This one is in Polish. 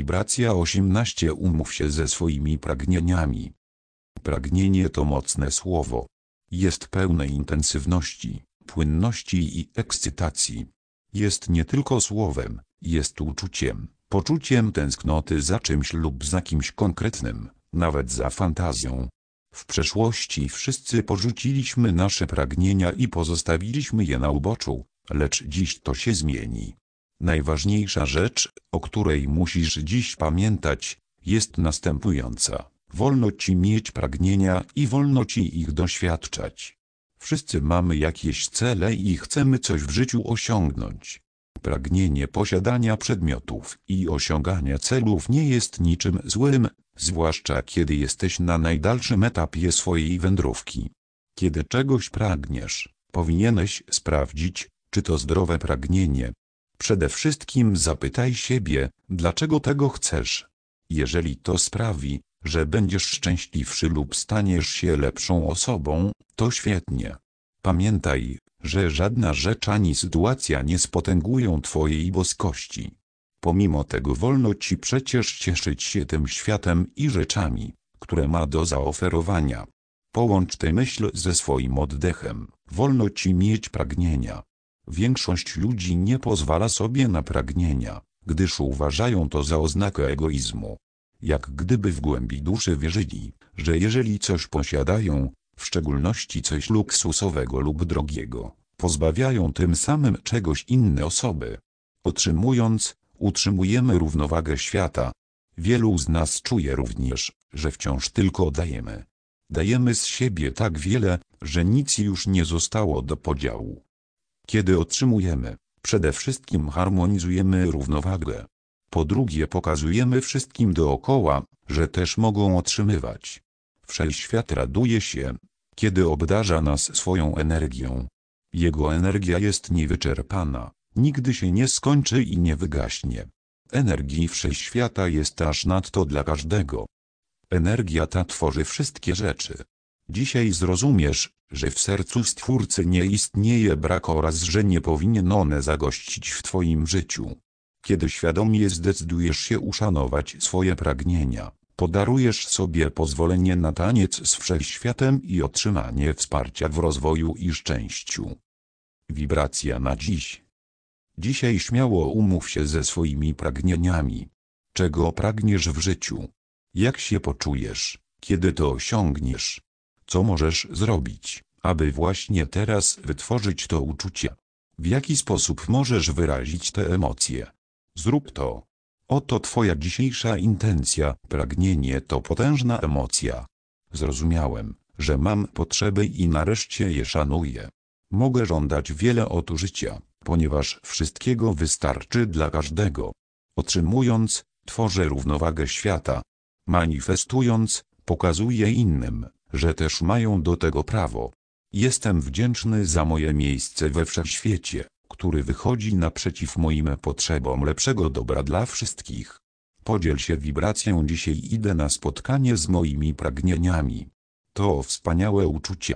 Wibracja 18 Umów się ze swoimi pragnieniami. Pragnienie to mocne słowo. Jest pełne intensywności, płynności i ekscytacji. Jest nie tylko słowem, jest uczuciem, poczuciem tęsknoty za czymś lub za kimś konkretnym, nawet za fantazją. W przeszłości wszyscy porzuciliśmy nasze pragnienia i pozostawiliśmy je na uboczu, lecz dziś to się zmieni. Najważniejsza rzecz, o której musisz dziś pamiętać, jest następująca. Wolno ci mieć pragnienia i wolno ci ich doświadczać. Wszyscy mamy jakieś cele i chcemy coś w życiu osiągnąć. Pragnienie posiadania przedmiotów i osiągania celów nie jest niczym złym, zwłaszcza kiedy jesteś na najdalszym etapie swojej wędrówki. Kiedy czegoś pragniesz, powinieneś sprawdzić, czy to zdrowe pragnienie. Przede wszystkim zapytaj siebie, dlaczego tego chcesz. Jeżeli to sprawi, że będziesz szczęśliwszy lub staniesz się lepszą osobą, to świetnie. Pamiętaj, że żadna rzecz ani sytuacja nie spotęgują Twojej boskości. Pomimo tego wolno Ci przecież cieszyć się tym światem i rzeczami, które ma do zaoferowania. Połącz tę myśl ze swoim oddechem. Wolno Ci mieć pragnienia. Większość ludzi nie pozwala sobie na pragnienia, gdyż uważają to za oznakę egoizmu. Jak gdyby w głębi duszy wierzyli, że jeżeli coś posiadają, w szczególności coś luksusowego lub drogiego, pozbawiają tym samym czegoś inne osoby. Otrzymując, utrzymujemy równowagę świata. Wielu z nas czuje również, że wciąż tylko dajemy. Dajemy z siebie tak wiele, że nic już nie zostało do podziału. Kiedy otrzymujemy, przede wszystkim harmonizujemy równowagę. Po drugie pokazujemy wszystkim dookoła, że też mogą otrzymywać. Wszechświat raduje się, kiedy obdarza nas swoją energią. Jego energia jest niewyczerpana, nigdy się nie skończy i nie wygaśnie. Energii wszechświata jest aż nadto dla każdego. Energia ta tworzy wszystkie rzeczy. Dzisiaj zrozumiesz, że w sercu Stwórcy nie istnieje brak oraz że nie powinien one zagościć w Twoim życiu. Kiedy świadomie zdecydujesz się uszanować swoje pragnienia, podarujesz sobie pozwolenie na taniec z wszechświatem i otrzymanie wsparcia w rozwoju i szczęściu. Wibracja na dziś. Dzisiaj śmiało umów się ze swoimi pragnieniami. Czego pragniesz w życiu? Jak się poczujesz, kiedy to osiągniesz? Co możesz zrobić, aby właśnie teraz wytworzyć to uczucie? W jaki sposób możesz wyrazić te emocje? Zrób to. Oto Twoja dzisiejsza intencja. Pragnienie to potężna emocja. Zrozumiałem, że mam potrzeby i nareszcie je szanuję. Mogę żądać wiele od życia, ponieważ wszystkiego wystarczy dla każdego. Otrzymując, tworzę równowagę świata. Manifestując, pokazuję innym, że też mają do tego prawo. Jestem wdzięczny za moje miejsce we wszechświecie, który wychodzi naprzeciw moim potrzebom lepszego dobra dla wszystkich. Podziel się wibracją dzisiaj idę na spotkanie z moimi pragnieniami. To wspaniałe uczucie.